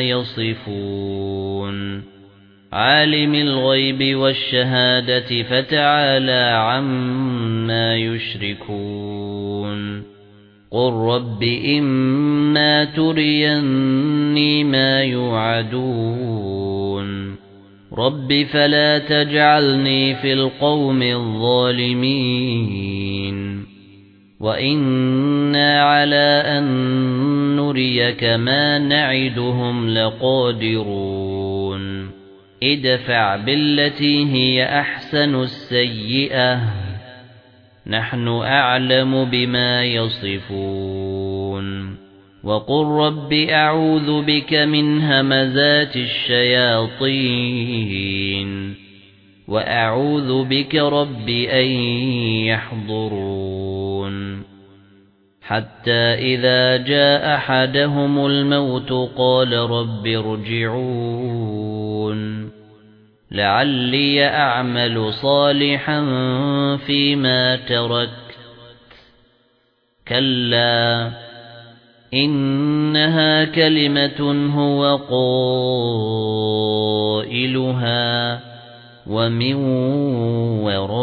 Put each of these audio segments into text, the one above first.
يصفون. عالم الغيب والشهادة فتعالى عما يشركون. قل رب إما تريني ما يوعدون. رب فلا تجعلني في القوم الظالمين. وَإِنَّا عَلَى أَن نُّرِيَكَ مَا نَعِدُهُمْ لَقَادِرُونَ ادفع بالتي هي أحسن السيئة نحن أعلم بما يصفون وقل رب أعوذ بك من همزات الشياطين وأعوذ بك رب أن يحضرون حتى إذا جاء أحدهم الموت قال رب ارجعون. لعلي أعمل صالحا فيما تركت. كلا إنها كلمة هو قائلها ومن ورائهم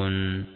يعلمون